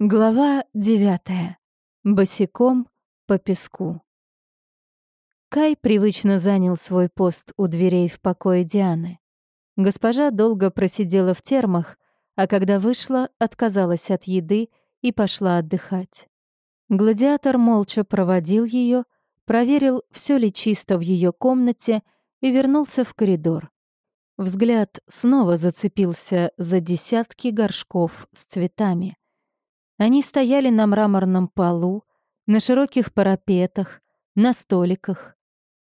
Глава девятая. Босиком по песку. Кай привычно занял свой пост у дверей в покое Дианы. Госпожа долго просидела в термах, а когда вышла, отказалась от еды и пошла отдыхать. Гладиатор молча проводил ее, проверил, все ли чисто в ее комнате и вернулся в коридор. Взгляд снова зацепился за десятки горшков с цветами — они стояли на мраморном полу, на широких парапетах, на столиках.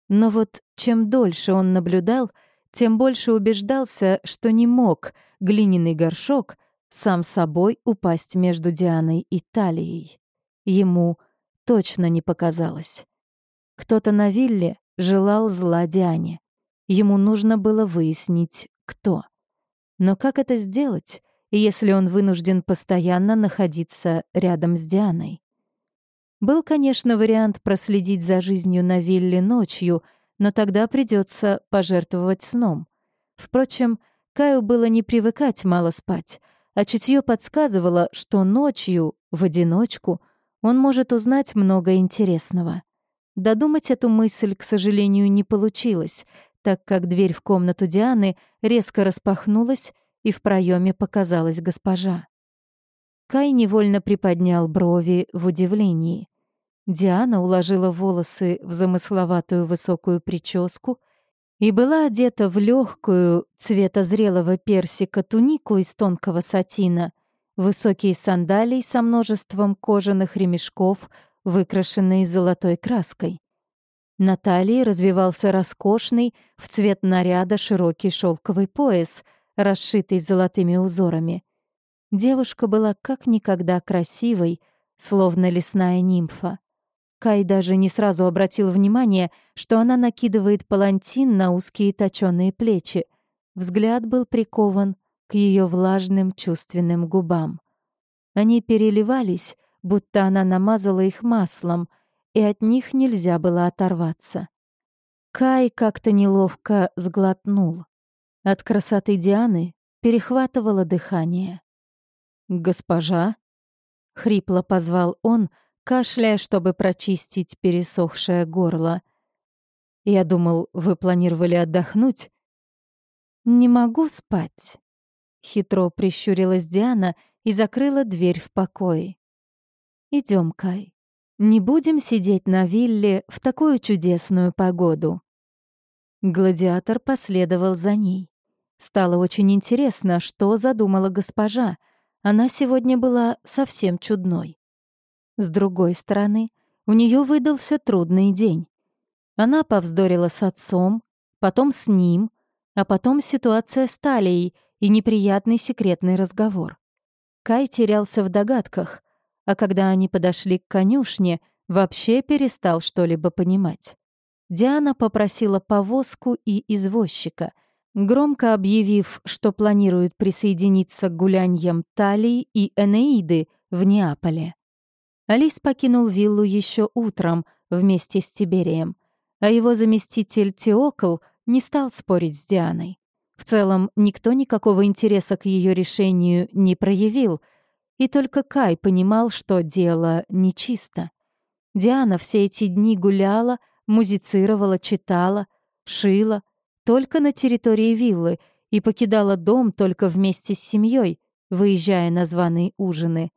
Но вот чем дольше он наблюдал, тем больше убеждался, что не мог глиняный горшок сам собой упасть между Дианой и Талией. Ему точно не показалось. Кто-то на вилле желал зла Диане. Ему нужно было выяснить, кто. Но как это сделать, если он вынужден постоянно находиться рядом с Дианой. Был, конечно, вариант проследить за жизнью на вилле ночью, но тогда придется пожертвовать сном. Впрочем, Каю было не привыкать мало спать, а чутье подсказывало, что ночью, в одиночку, он может узнать много интересного. Додумать эту мысль, к сожалению, не получилось, так как дверь в комнату Дианы резко распахнулась, и в проеме показалась госпожа. Кай невольно приподнял брови в удивлении. Диана уложила волосы в замысловатую высокую прическу и была одета в легкую цвета зрелого персика тунику из тонкого сатина, высокие сандалии со множеством кожаных ремешков, выкрашенные золотой краской. На талии развивался роскошный в цвет наряда широкий шелковый пояс — расшитый золотыми узорами. Девушка была как никогда красивой, словно лесная нимфа. Кай даже не сразу обратил внимание, что она накидывает палантин на узкие точёные плечи. Взгляд был прикован к ее влажным чувственным губам. Они переливались, будто она намазала их маслом, и от них нельзя было оторваться. Кай как-то неловко сглотнул. От красоты Дианы перехватывало дыхание. «Госпожа?» — хрипло позвал он, кашляя, чтобы прочистить пересохшее горло. «Я думал, вы планировали отдохнуть?» «Не могу спать», — хитро прищурилась Диана и закрыла дверь в покое. Идем, Кай. Не будем сидеть на вилле в такую чудесную погоду». Гладиатор последовал за ней. Стало очень интересно, что задумала госпожа. Она сегодня была совсем чудной. С другой стороны, у нее выдался трудный день. Она повздорила с отцом, потом с ним, а потом ситуация с Талией и неприятный секретный разговор. Кай терялся в догадках, а когда они подошли к конюшне, вообще перестал что-либо понимать. Диана попросила повозку и извозчика — громко объявив, что планирует присоединиться к гуляньям Талии и Энеиды в Неаполе. Алис покинул виллу еще утром вместе с Тиберием, а его заместитель Теокл не стал спорить с Дианой. В целом, никто никакого интереса к ее решению не проявил, и только Кай понимал, что дело нечисто. Диана все эти дни гуляла, музицировала, читала, шила — только на территории виллы и покидала дом только вместе с семьей, выезжая на званые ужины.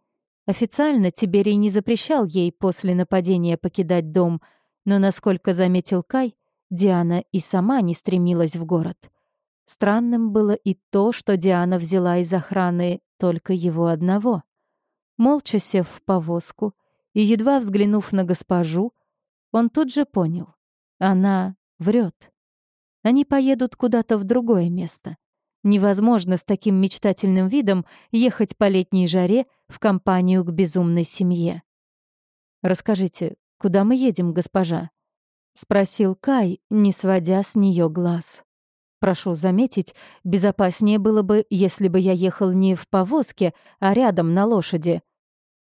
Официально Тиберий не запрещал ей после нападения покидать дом, но, насколько заметил Кай, Диана и сама не стремилась в город. Странным было и то, что Диана взяла из охраны только его одного. Молча сев в повозку и едва взглянув на госпожу, он тут же понял — она врет. Они поедут куда-то в другое место. Невозможно с таким мечтательным видом ехать по летней жаре в компанию к безумной семье. «Расскажите, куда мы едем, госпожа?» — спросил Кай, не сводя с нее глаз. «Прошу заметить, безопаснее было бы, если бы я ехал не в повозке, а рядом на лошади».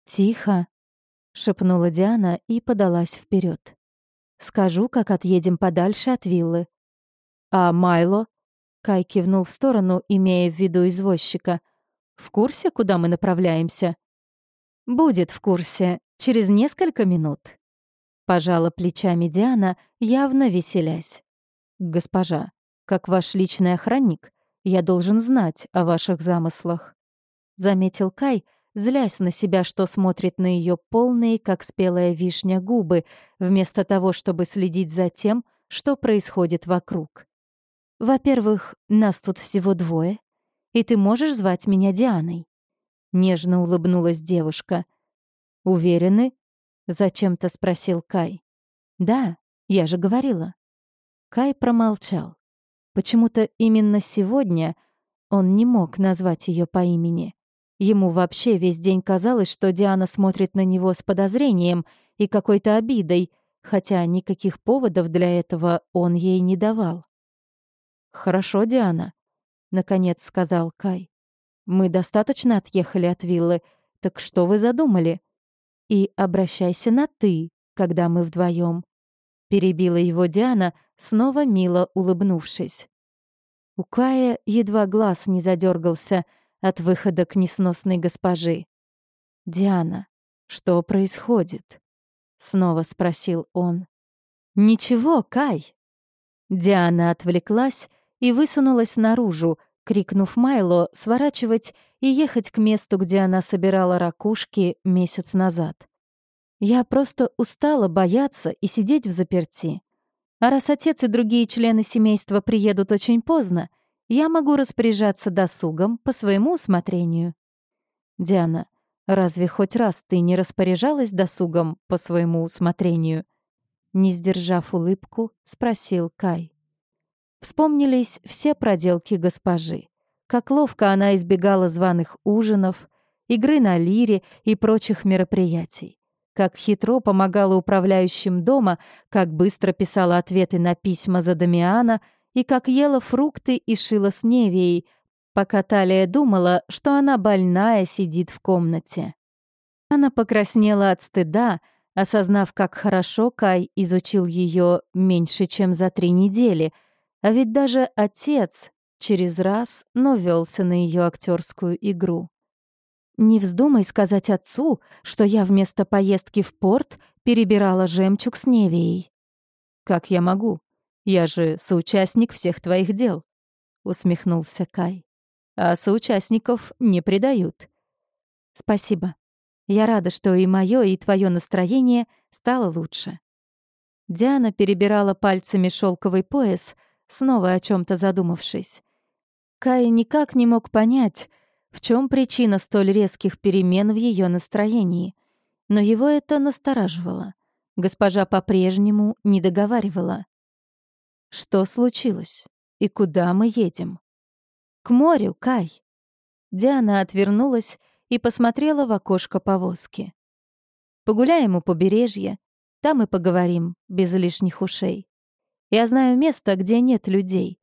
«Тихо», — шепнула Диана и подалась вперед. «Скажу, как отъедем подальше от виллы. «А Майло?» Кай кивнул в сторону, имея в виду извозчика. «В курсе, куда мы направляемся?» «Будет в курсе через несколько минут», — пожала плечами Диана, явно веселясь. «Госпожа, как ваш личный охранник, я должен знать о ваших замыслах», — заметил Кай, злясь на себя, что смотрит на ее полные, как спелая вишня, губы, вместо того, чтобы следить за тем, что происходит вокруг. «Во-первых, нас тут всего двое, и ты можешь звать меня Дианой». Нежно улыбнулась девушка. «Уверены?» — зачем-то спросил Кай. «Да, я же говорила». Кай промолчал. Почему-то именно сегодня он не мог назвать ее по имени. Ему вообще весь день казалось, что Диана смотрит на него с подозрением и какой-то обидой, хотя никаких поводов для этого он ей не давал. «Хорошо, Диана», — наконец сказал Кай. «Мы достаточно отъехали от виллы, так что вы задумали? И обращайся на «ты», когда мы вдвоем. перебила его Диана, снова мило улыбнувшись. У Кая едва глаз не задергался — от выхода к несносной госпожи. «Диана, что происходит?» — снова спросил он. «Ничего, Кай!» Диана отвлеклась и высунулась наружу, крикнув Майло сворачивать и ехать к месту, где она собирала ракушки месяц назад. «Я просто устала бояться и сидеть в заперти. А раз отец и другие члены семейства приедут очень поздно, я могу распоряжаться досугом по своему усмотрению. Диана, разве хоть раз ты не распоряжалась досугом по своему усмотрению? Не сдержав улыбку, спросил Кай. Вспомнились все проделки госпожи. Как ловко она избегала званых ужинов, игры на лире и прочих мероприятий. Как хитро помогала управляющим дома, как быстро писала ответы на письма за Дамиана — и как ела фрукты и шила с Невией, пока Талия думала, что она больная сидит в комнате. Она покраснела от стыда, осознав, как хорошо Кай изучил ее меньше, чем за три недели, а ведь даже отец через раз, но велся на ее актерскую игру. «Не вздумай сказать отцу, что я вместо поездки в порт перебирала жемчуг с Невией». «Как я могу? Я же соучастник всех твоих дел», — усмехнулся Кай. «А соучастников не предают». «Спасибо. Я рада, что и мое, и твое настроение стало лучше». Диана перебирала пальцами шелковый пояс, снова о чем то задумавшись. Кай никак не мог понять, в чем причина столь резких перемен в ее настроении, но его это настораживало. Госпожа по-прежнему не договаривала. Что случилось? И куда мы едем? К морю, Кай. Диана отвернулась и посмотрела в окошко повозки. Погуляем у побережья, там и поговорим, без лишних ушей. Я знаю место, где нет людей.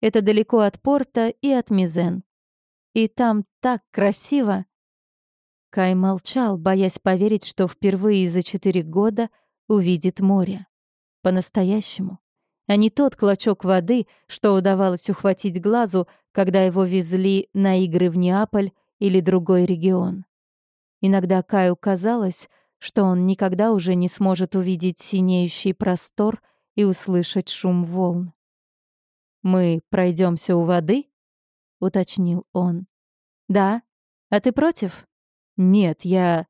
Это далеко от порта и от Мизен. И там так красиво. Кай молчал, боясь поверить, что впервые за четыре года увидит море. По-настоящему а не тот клочок воды, что удавалось ухватить глазу, когда его везли на игры в Неаполь или другой регион. Иногда Каю казалось, что он никогда уже не сможет увидеть синеющий простор и услышать шум волн. «Мы пройдемся у воды?» — уточнил он. «Да? А ты против?» «Нет, я...»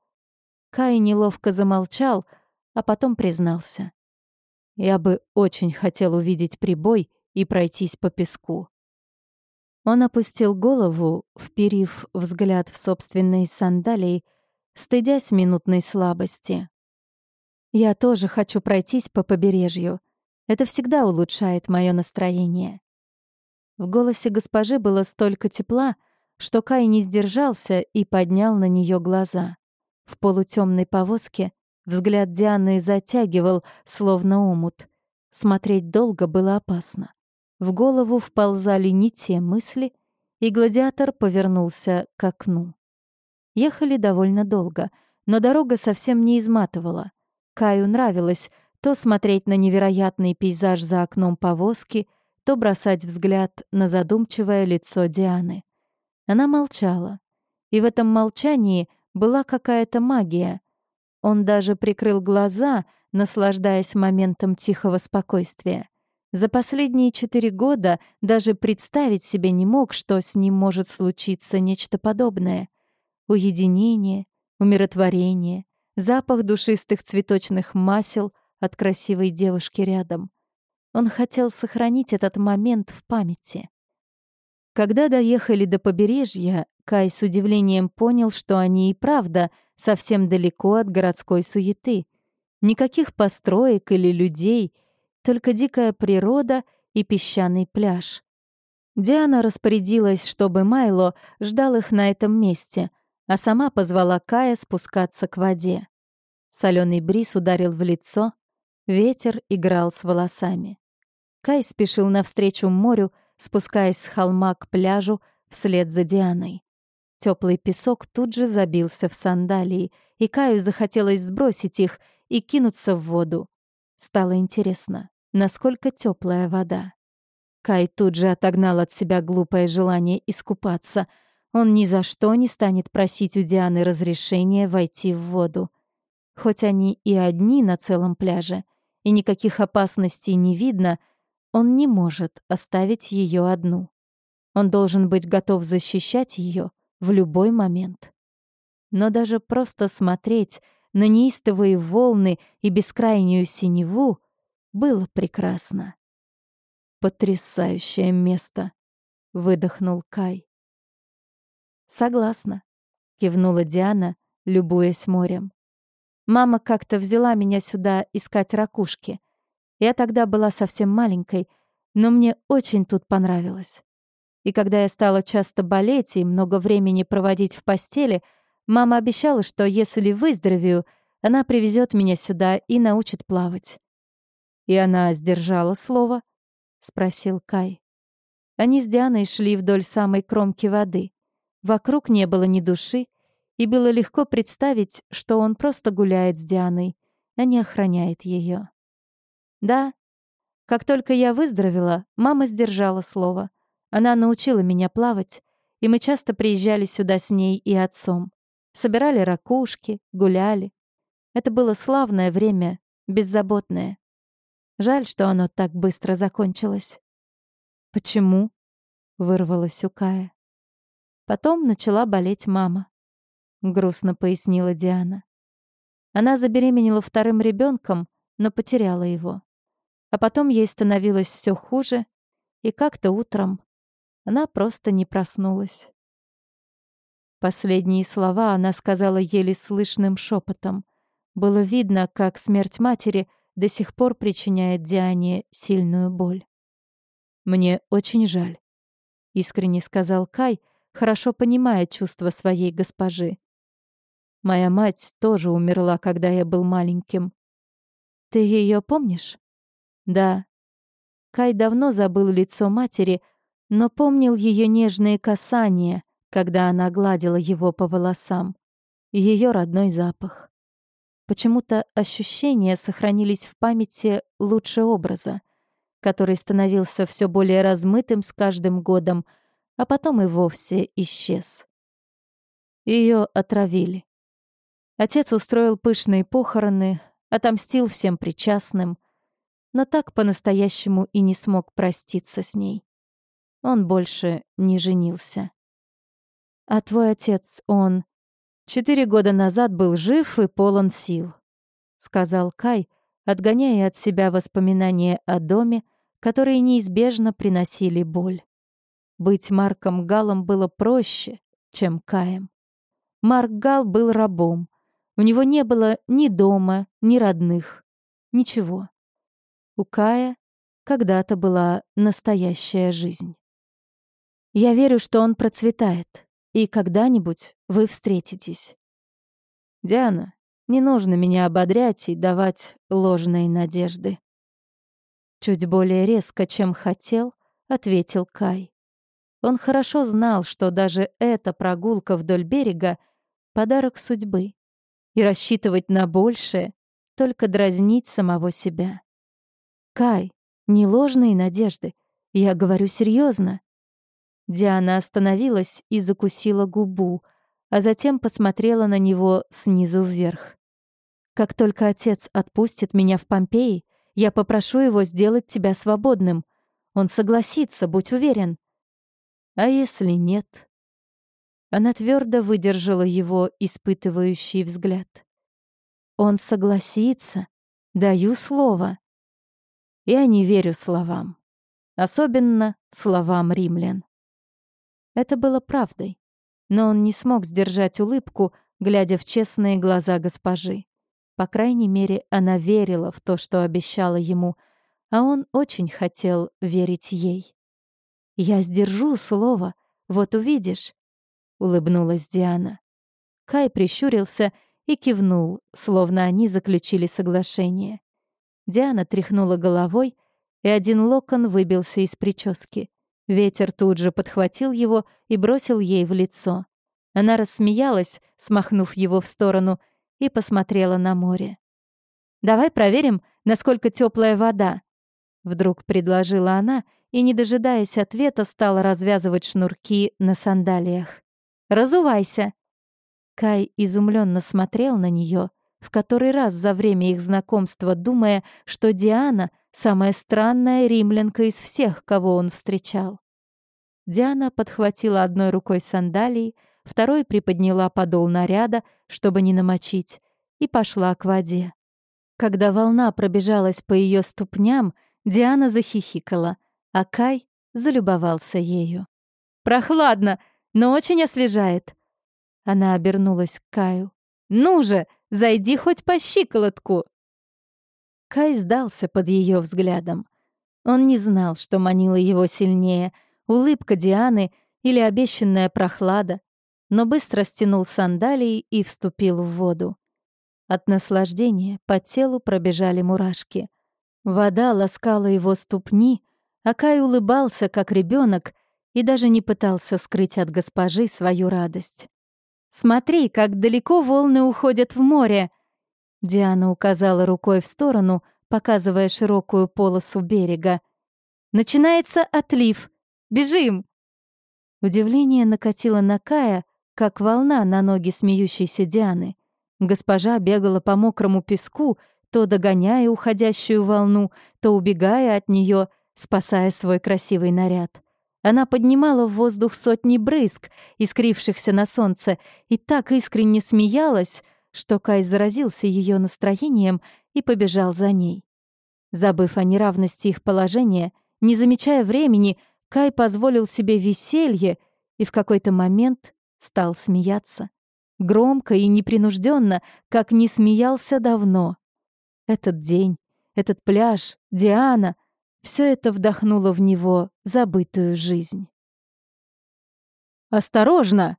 Кай неловко замолчал, а потом признался. Я бы очень хотел увидеть прибой и пройтись по песку. Он опустил голову, вперив взгляд в собственные сандалии, стыдясь минутной слабости. «Я тоже хочу пройтись по побережью. Это всегда улучшает мое настроение». В голосе госпожи было столько тепла, что Кай не сдержался и поднял на нее глаза. В полутемной повозке Взгляд Дианы затягивал, словно омут. Смотреть долго было опасно. В голову вползали не те мысли, и гладиатор повернулся к окну. Ехали довольно долго, но дорога совсем не изматывала. Каю нравилось то смотреть на невероятный пейзаж за окном повозки, то бросать взгляд на задумчивое лицо Дианы. Она молчала, и в этом молчании была какая-то магия. Он даже прикрыл глаза, наслаждаясь моментом тихого спокойствия. За последние четыре года даже представить себе не мог, что с ним может случиться нечто подобное. Уединение, умиротворение, запах душистых цветочных масел от красивой девушки рядом. Он хотел сохранить этот момент в памяти. Когда доехали до побережья, Кай с удивлением понял, что они и правда совсем далеко от городской суеты. Никаких построек или людей, только дикая природа и песчаный пляж. Диана распорядилась, чтобы Майло ждал их на этом месте, а сама позвала Кая спускаться к воде. Соленый бриз ударил в лицо, ветер играл с волосами. Кай спешил навстречу морю, спускаясь с холма к пляжу вслед за Дианой. Теплый песок тут же забился в сандалии, и Каю захотелось сбросить их и кинуться в воду. Стало интересно, насколько теплая вода. Кай тут же отогнал от себя глупое желание искупаться. Он ни за что не станет просить у Дианы разрешения войти в воду. Хоть они и одни на целом пляже, и никаких опасностей не видно — он не может оставить ее одну. Он должен быть готов защищать ее в любой момент. Но даже просто смотреть на неистовые волны и бескрайнюю синеву было прекрасно. «Потрясающее место!» — выдохнул Кай. «Согласна», — кивнула Диана, любуясь морем. «Мама как-то взяла меня сюда искать ракушки. Я тогда была совсем маленькой, но мне очень тут понравилось. И когда я стала часто болеть и много времени проводить в постели, мама обещала, что если выздоровею, она привезет меня сюда и научит плавать. «И она сдержала слово?» — спросил Кай. Они с Дианой шли вдоль самой кромки воды. Вокруг не было ни души, и было легко представить, что он просто гуляет с Дианой, а не охраняет ее. Да, как только я выздоровела, мама сдержала слово. Она научила меня плавать, и мы часто приезжали сюда с ней и отцом. Собирали ракушки, гуляли. Это было славное время, беззаботное. Жаль, что оно так быстро закончилось. «Почему?» — вырвалось у Кая. Потом начала болеть мама. Грустно пояснила Диана. Она забеременела вторым ребенком, но потеряла его. А потом ей становилось все хуже, и как-то утром она просто не проснулась. Последние слова она сказала еле слышным шепотом. Было видно, как смерть матери до сих пор причиняет Диане сильную боль. «Мне очень жаль», — искренне сказал Кай, хорошо понимая чувства своей госпожи. «Моя мать тоже умерла, когда я был маленьким. Ты ее помнишь?» Да. Кай давно забыл лицо матери, но помнил ее нежные касания, когда она гладила его по волосам, ее родной запах. Почему-то ощущения сохранились в памяти лучше образа, который становился все более размытым с каждым годом, а потом и вовсе исчез. Ее отравили. Отец устроил пышные похороны, отомстил всем причастным — но так по-настоящему и не смог проститься с ней. Он больше не женился. А твой отец, он... Четыре года назад был жив и полон сил, — сказал Кай, отгоняя от себя воспоминания о доме, которые неизбежно приносили боль. Быть Марком Галом было проще, чем Каем. Марк Гал был рабом. У него не было ни дома, ни родных. Ничего. У Кая когда-то была настоящая жизнь. Я верю, что он процветает, и когда-нибудь вы встретитесь. Диана, не нужно меня ободрять и давать ложные надежды. Чуть более резко, чем хотел, ответил Кай. Он хорошо знал, что даже эта прогулка вдоль берега — подарок судьбы, и рассчитывать на большее — только дразнить самого себя. Кай, не ложные надежды. Я говорю серьезно. Диана остановилась и закусила губу. а затем посмотрела на него снизу вверх. «Как только отец отпустит меня в Помпеи, я попрошу его сделать тебя свободным. Он согласится, будь уверен». «А если нет?» Она твердо выдержала его испытывающий взгляд. «Он согласится, даю слово». Я не верю словам. Особенно словам римлян. Это было правдой, но он не смог сдержать улыбку, глядя в честные глаза госпожи. По крайней мере, она верила в то, что обещала ему, а он очень хотел верить ей. «Я сдержу слово, вот увидишь», — улыбнулась Диана. Кай прищурился и кивнул, словно они заключили соглашение. Диана тряхнула головой, и один локон выбился из прически. Ветер тут же подхватил его и бросил ей в лицо. Она рассмеялась, смахнув его в сторону, и посмотрела на море. «Давай проверим, насколько теплая вода», — вдруг предложила она, и, не дожидаясь ответа, стала развязывать шнурки на сандалиях. «Разувайся!» Кай изумленно смотрел на нее, в который раз за время их знакомства думая, что Диана — самая странная римлянка из всех, кого он встречал. Диана подхватила одной рукой сандалии, второй приподняла подол наряда, чтобы не намочить, и пошла к воде. Когда волна пробежалась по ее ступням, Диана захихикала, а Кай залюбовался ею. «Прохладно, но очень освежает». Она обернулась к Каю. «Ну же, Зайди хоть по щиколотку!» Кай сдался под ее взглядом. Он не знал, что манило его сильнее — улыбка Дианы или обещанная прохлада, но быстро стянул сандалии и вступил в воду. От наслаждения по телу пробежали мурашки. Вода ласкала его ступни, а Кай улыбался, как ребенок, и даже не пытался скрыть от госпожи свою радость. Смотри, как далеко волны уходят в море!» Диана указала рукой в сторону, показывая широкую полосу берега. «Начинается отлив! Бежим!» Удивление накатило на Кая, как волна на ноги смеющейся Дианы. Госпожа бегала по мокрому песку, то догоняя уходящую волну, то убегая от нее, спасая свой красивый наряд. Она поднимала в воздух сотни брызг, искрившихся на солнце, и так искренне смеялась, что Кай заразился ее настроением и побежал за ней. Забыв о неравности их положения, не замечая времени, Кай позволил себе веселье и в какой-то момент стал смеяться. Громко и непринужденно, как не смеялся давно. Этот день, этот пляж, Диана — все это вдохнуло в него забытую жизнь. «Осторожно!»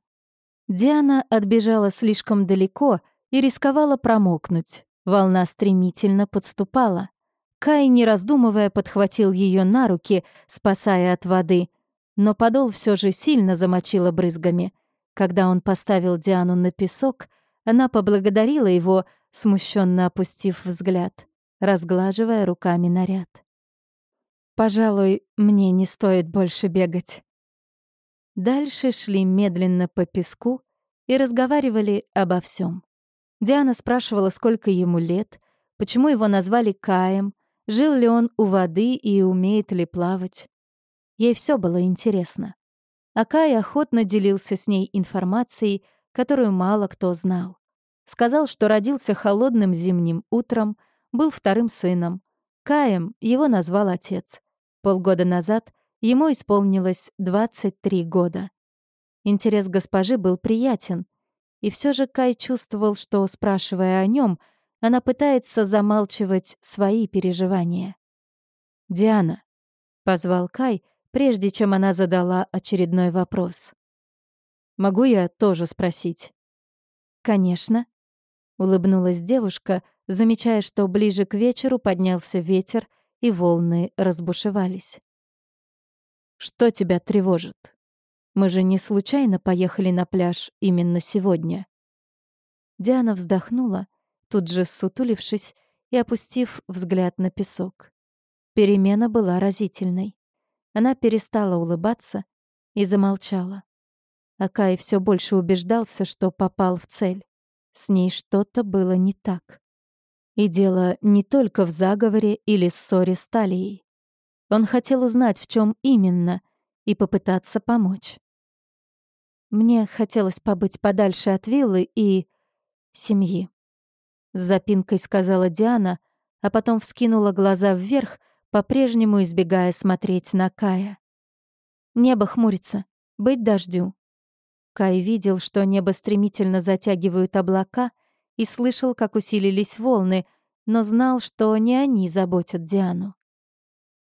Диана отбежала слишком далеко и рисковала промокнуть. Волна стремительно подступала. Кай, не раздумывая, подхватил ее на руки, спасая от воды, но подол все же сильно замочила брызгами. Когда он поставил Диану на песок, она поблагодарила его, смущенно опустив взгляд, разглаживая руками наряд. Пожалуй, мне не стоит больше бегать. Дальше шли медленно по песку и разговаривали обо всем. Диана спрашивала, сколько ему лет, почему его назвали Каем, жил ли он у воды и умеет ли плавать. Ей все было интересно. А Кай охотно делился с ней информацией, которую мало кто знал. Сказал, что родился холодным зимним утром, был вторым сыном. Каем его назвал отец. Полгода назад ему исполнилось 23 года. Интерес госпожи был приятен, и все же Кай чувствовал, что, спрашивая о нем, она пытается замалчивать свои переживания. «Диана», — позвал Кай, прежде чем она задала очередной вопрос. «Могу я тоже спросить?» «Конечно», — улыбнулась девушка, замечая, что ближе к вечеру поднялся ветер, и волны разбушевались. «Что тебя тревожит? Мы же не случайно поехали на пляж именно сегодня?» Диана вздохнула, тут же сутулившись и опустив взгляд на песок. Перемена была разительной. Она перестала улыбаться и замолчала. А Кай все больше убеждался, что попал в цель. С ней что-то было не так. И дело не только в заговоре или ссоре с Талией. Он хотел узнать, в чем именно, и попытаться помочь. Мне хотелось побыть подальше от виллы и... семьи. С запинкой сказала Диана, а потом вскинула глаза вверх, по-прежнему избегая смотреть на Кая. Небо хмурится, быть дождю. Кай видел, что небо стремительно затягивают облака, и слышал, как усилились волны, но знал, что не они заботят Диану.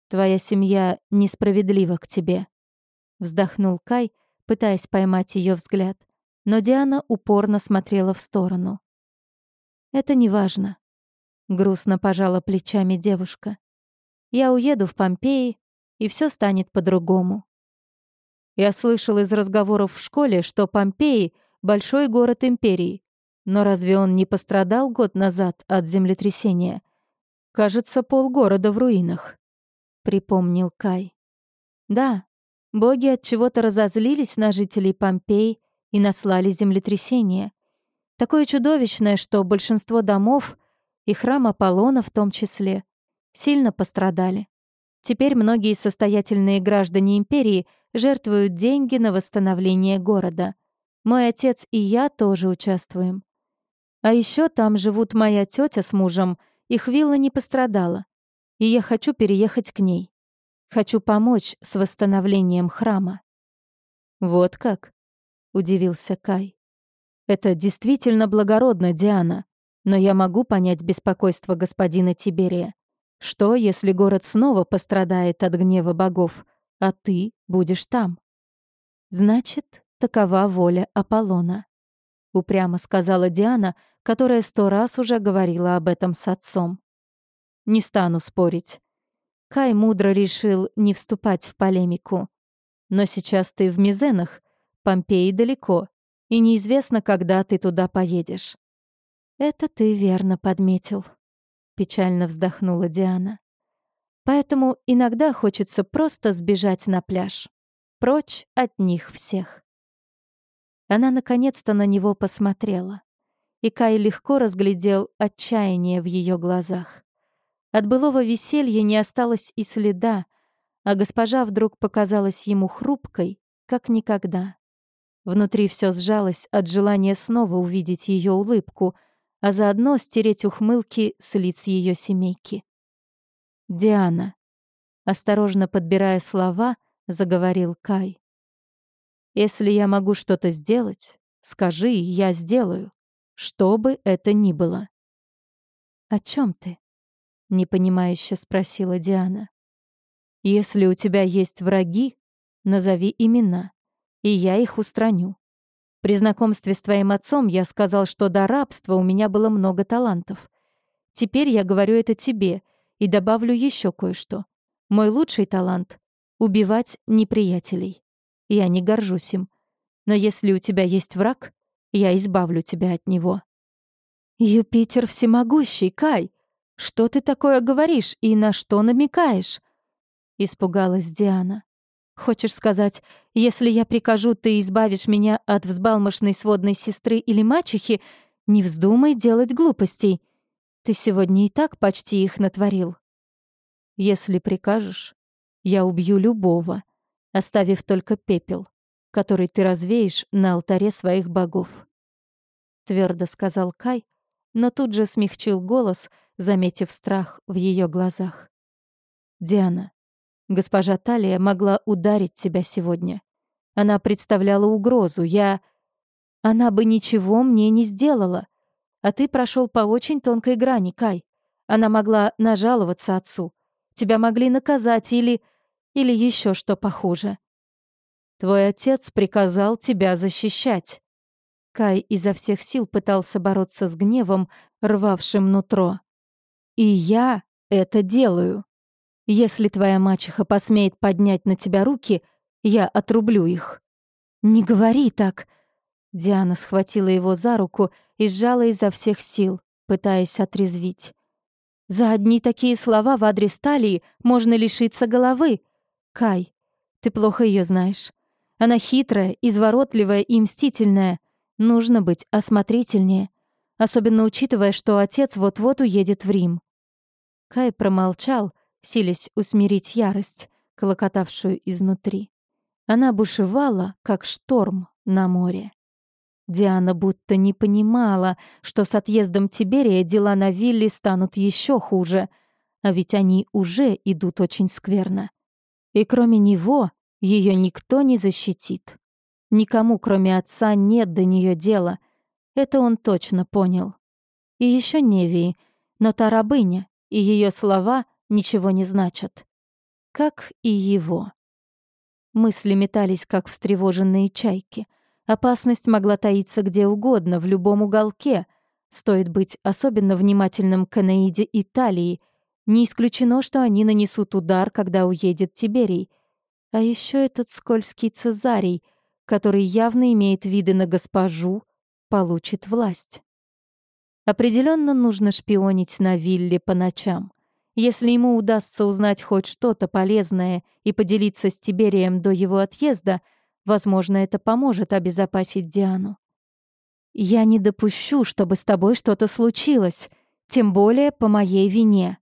«Твоя семья несправедлива к тебе», — вздохнул Кай, пытаясь поймать ее взгляд, но Диана упорно смотрела в сторону. «Это не важно», — грустно пожала плечами девушка. «Я уеду в Помпеи, и все станет по-другому». Я слышал из разговоров в школе, что Помпеи — большой город империи. Но разве он не пострадал год назад от землетрясения? Кажется, полгорода в руинах, — припомнил Кай. Да, боги от чего-то разозлились на жителей Помпеи и наслали землетрясение. Такое чудовищное, что большинство домов, и храм Аполлона в том числе, сильно пострадали. Теперь многие состоятельные граждане империи жертвуют деньги на восстановление города. Мой отец и я тоже участвуем. А еще там живут моя тетя с мужем, их вилла не пострадала. И я хочу переехать к ней. Хочу помочь с восстановлением храма. Вот как? удивился Кай. Это действительно благородно, Диана, но я могу понять беспокойство господина Тиберия. Что, если город снова пострадает от гнева богов, а ты будешь там? Значит, такова воля Аполлона, упрямо сказала Диана, которая сто раз уже говорила об этом с отцом. Не стану спорить. Кай мудро решил не вступать в полемику. Но сейчас ты в Мизенах, Помпеи далеко, и неизвестно, когда ты туда поедешь. Это ты верно подметил печально вздохнула Диана. Поэтому иногда хочется просто сбежать на пляж. Прочь от них всех. Она наконец-то на него посмотрела. И Кай легко разглядел отчаяние в ее глазах. От былого веселья не осталось и следа, а госпожа вдруг показалась ему хрупкой, как никогда. Внутри все сжалось от желания снова увидеть ее улыбку — а заодно стереть ухмылки с лиц ее семейки. «Диана», — осторожно подбирая слова, заговорил Кай. «Если я могу что-то сделать, скажи, и я сделаю, что бы это ни было». «О чем ты?» — непонимающе спросила Диана. «Если у тебя есть враги, назови имена, и я их устраню. При знакомстве с твоим отцом я сказал, что до рабства у меня было много талантов. Теперь я говорю это тебе и добавлю еще кое-что. Мой лучший талант — убивать неприятелей. Я не горжусь им. Но если у тебя есть враг, я избавлю тебя от него. Юпитер всемогущий, Кай! Что ты такое говоришь и на что намекаешь? Испугалась Диана. Хочешь сказать, если я прикажу, ты избавишь меня от взбалмошной сводной сестры или мачехи, не вздумай делать глупостей. Ты сегодня и так почти их натворил. Если прикажешь, я убью любого, оставив только пепел, который ты развеешь на алтаре своих богов. Твердо сказал Кай, но тут же смягчил голос, заметив страх в ее глазах. «Диана, Госпожа Талия могла ударить тебя сегодня. Она представляла угрозу. Я... Она бы ничего мне не сделала. А ты прошел по очень тонкой грани, Кай. Она могла нажаловаться отцу. Тебя могли наказать или... Или еще что похуже. Твой отец приказал тебя защищать. Кай изо всех сил пытался бороться с гневом, рвавшим нутро. И я это делаю. Если твоя мачеха посмеет поднять на тебя руки, я отрублю их». «Не говори так!» Диана схватила его за руку и сжала изо всех сил, пытаясь отрезвить. «За одни такие слова в адрес Талии можно лишиться головы. Кай, ты плохо ее знаешь. Она хитрая, изворотливая и мстительная. Нужно быть осмотрительнее, особенно учитывая, что отец вот-вот уедет в Рим. Кай промолчал, силясь усмирить ярость, колокотавшую изнутри. Она бушевала, как шторм на море. Диана будто не понимала, что с отъездом Тиберия дела на вилле станут еще хуже, а ведь они уже идут очень скверно. И кроме него ее никто не защитит. Никому, кроме отца, нет до нее дела. Это он точно понял. И еще Невии, но та рабыня, и ее слова ничего не значат. Как и его. Мысли метались, как встревоженные чайки. Опасность могла таиться где угодно, в любом уголке. Стоит быть особенно внимательным к Энеиде Италии. Не исключено, что они нанесут удар, когда уедет Тиберий. А еще этот скользкий Цезарий, который явно имеет виды на госпожу, получит власть. Определенно нужно шпионить на вилле по ночам. Если ему удастся узнать хоть что-то полезное и поделиться с Тиберием до его отъезда, возможно, это поможет обезопасить Диану. «Я не допущу, чтобы с тобой что-то случилось, тем более по моей вине».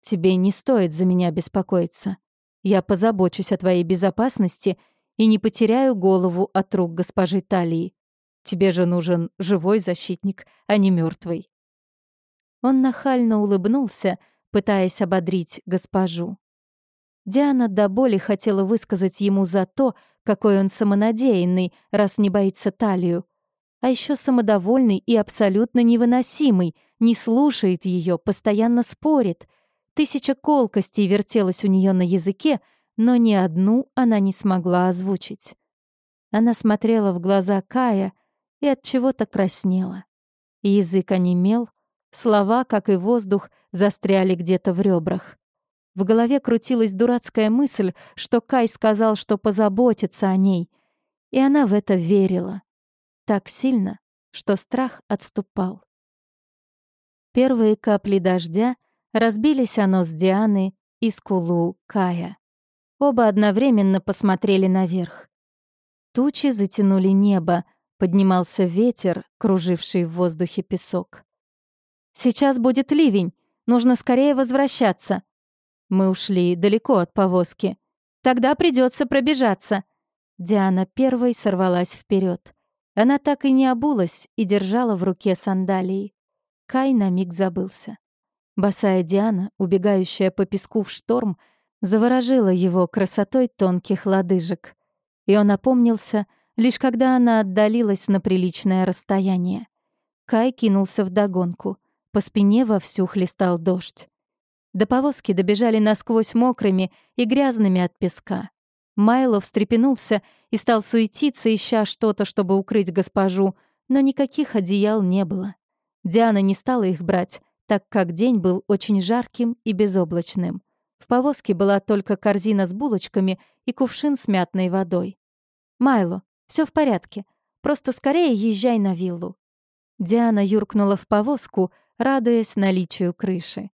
«Тебе не стоит за меня беспокоиться. Я позабочусь о твоей безопасности и не потеряю голову от рук госпожи Талии. Тебе же нужен живой защитник, а не мертвый. Он нахально улыбнулся, пытаясь ободрить госпожу. Диана до боли хотела высказать ему за то, какой он самонадеянный, раз не боится талию. А еще самодовольный и абсолютно невыносимый, не слушает ее, постоянно спорит. Тысяча колкостей вертелась у нее на языке, но ни одну она не смогла озвучить. Она смотрела в глаза Кая и от чего-то краснела. Язык онемел, слова, как и воздух, застряли где-то в ребрах. В голове крутилась дурацкая мысль, что Кай сказал, что позаботится о ней, и она в это верила. Так сильно, что страх отступал. Первые капли дождя разбились о нос Дианы и скулу Кая. Оба одновременно посмотрели наверх. Тучи затянули небо, поднимался ветер, круживший в воздухе песок. «Сейчас будет ливень, Нужно скорее возвращаться. Мы ушли далеко от повозки. Тогда придется пробежаться. Диана первой сорвалась вперед. Она так и не обулась и держала в руке сандалии. Кай на миг забылся. Босая Диана, убегающая по песку в шторм, заворожила его красотой тонких лодыжек. И он опомнился, лишь когда она отдалилась на приличное расстояние. Кай кинулся вдогонку — по спине вовсю хлестал дождь. До повозки добежали насквозь мокрыми и грязными от песка. Майло встрепенулся и стал суетиться, ища что-то, чтобы укрыть госпожу, но никаких одеял не было. Диана не стала их брать, так как день был очень жарким и безоблачным. В повозке была только корзина с булочками и кувшин с мятной водой. «Майло, все в порядке. Просто скорее езжай на виллу». Диана юркнула в повозку, радуясь наличию крыши.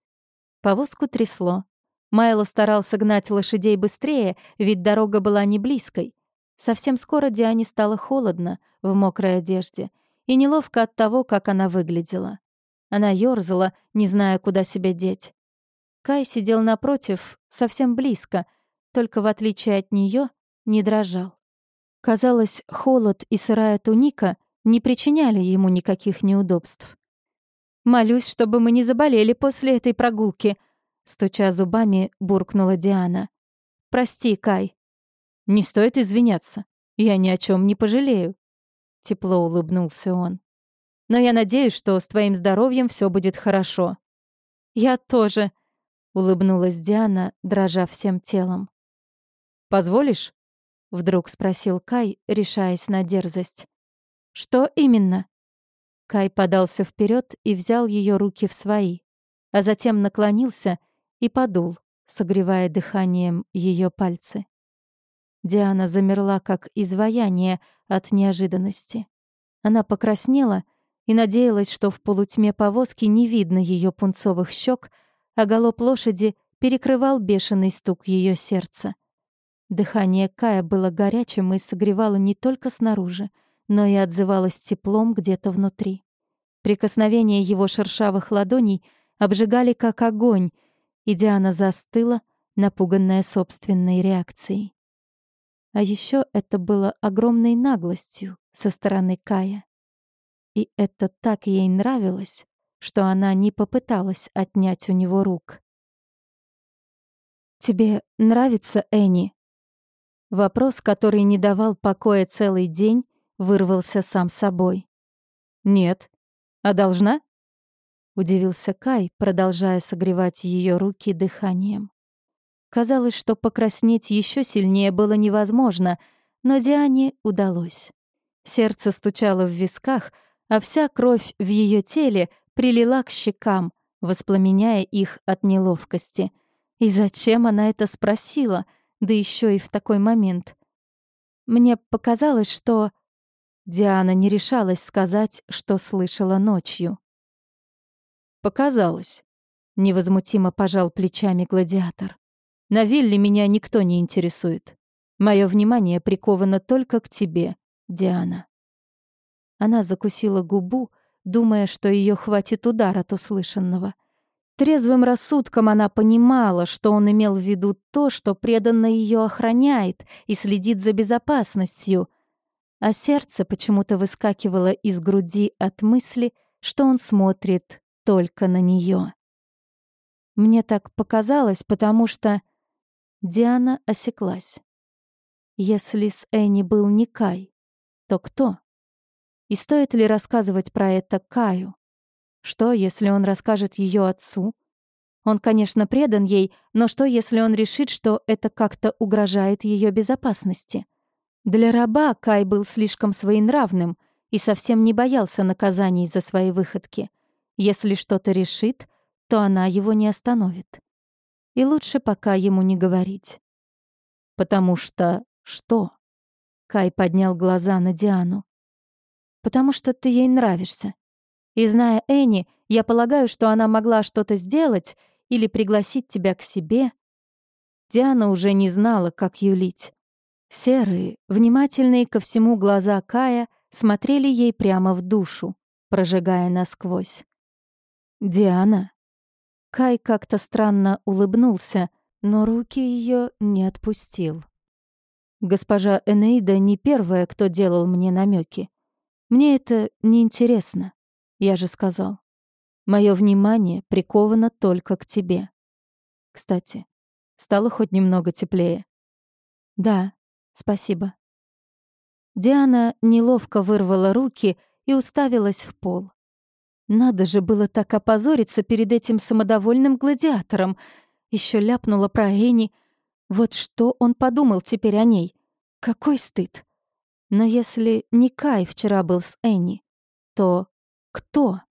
Повозку трясло. Майло старался гнать лошадей быстрее, ведь дорога была не близкой. Совсем скоро Диане стало холодно в мокрой одежде и неловко от того, как она выглядела. Она ёрзала, не зная, куда себя деть. Кай сидел напротив, совсем близко, только в отличие от нее не дрожал. Казалось, холод и сырая туника не причиняли ему никаких неудобств. Молюсь, чтобы мы не заболели после этой прогулки», — стуча зубами, буркнула Диана. «Прости, Кай». «Не стоит извиняться. Я ни о чем не пожалею», — тепло улыбнулся он. «Но я надеюсь, что с твоим здоровьем все будет хорошо». «Я тоже», — улыбнулась Диана, дрожа всем телом. «Позволишь?» — вдруг спросил Кай, решаясь на дерзость. «Что именно?» Кай подался вперед и взял ее руки в свои, а затем наклонился и подул, согревая дыханием ее пальцы. Диана замерла, как изваяние от неожиданности. Она покраснела и надеялась, что в полутьме повозки не видно ее пунцовых щек, а галоп лошади перекрывал бешеный стук ее сердца. Дыхание Кая было горячим и согревало не только снаружи, но и отзывалось теплом где-то внутри. Прикосновения его шершавых ладоней обжигали как огонь, и Диана застыла, напуганная собственной реакцией. А еще это было огромной наглостью со стороны Кая. И это так ей нравилось, что она не попыталась отнять у него рук. «Тебе нравится Энни?» Вопрос, который не давал покоя целый день, вырвался сам собой. «Нет. А должна?» Удивился Кай, продолжая согревать ее руки дыханием. Казалось, что покраснеть еще сильнее было невозможно, но Диане удалось. Сердце стучало в висках, а вся кровь в ее теле прилила к щекам, воспламеняя их от неловкости. И зачем она это спросила, да еще и в такой момент? Мне показалось, что... Диана не решалась сказать, что слышала ночью. «Показалось», — невозмутимо пожал плечами гладиатор. «На вилле меня никто не интересует. Мое внимание приковано только к тебе, Диана». Она закусила губу, думая, что ее хватит удар от услышанного. Трезвым рассудком она понимала, что он имел в виду то, что преданно ее охраняет и следит за безопасностью, а сердце почему-то выскакивало из груди от мысли, что он смотрит только на нее. Мне так показалось, потому что... Диана осеклась. Если с Энни был не Кай, то кто? И стоит ли рассказывать про это Каю? Что, если он расскажет ее отцу? Он, конечно, предан ей, но что, если он решит, что это как-то угрожает ее безопасности? Для раба Кай был слишком своенравным и совсем не боялся наказаний за свои выходки. Если что-то решит, то она его не остановит. И лучше пока ему не говорить. Потому что что? Кай поднял глаза на Диану. Потому что ты ей нравишься. И зная Энни, я полагаю, что она могла что-то сделать или пригласить тебя к себе. Диана уже не знала, как юлить. Серые, внимательные ко всему глаза Кая смотрели ей прямо в душу, прожигая насквозь. «Диана?» Кай как-то странно улыбнулся, но руки ее не отпустил. «Госпожа Энейда не первая, кто делал мне намеки. Мне это не интересно, я же сказал. Мое внимание приковано только к тебе. Кстати, стало хоть немного теплее?» «Да, спасибо». Диана неловко вырвала руки и уставилась в пол. Надо же было так опозориться перед этим самодовольным гладиатором. Еще ляпнула про Энни. Вот что он подумал теперь о ней. Какой стыд. Но если не Кай вчера был с Энни, то кто?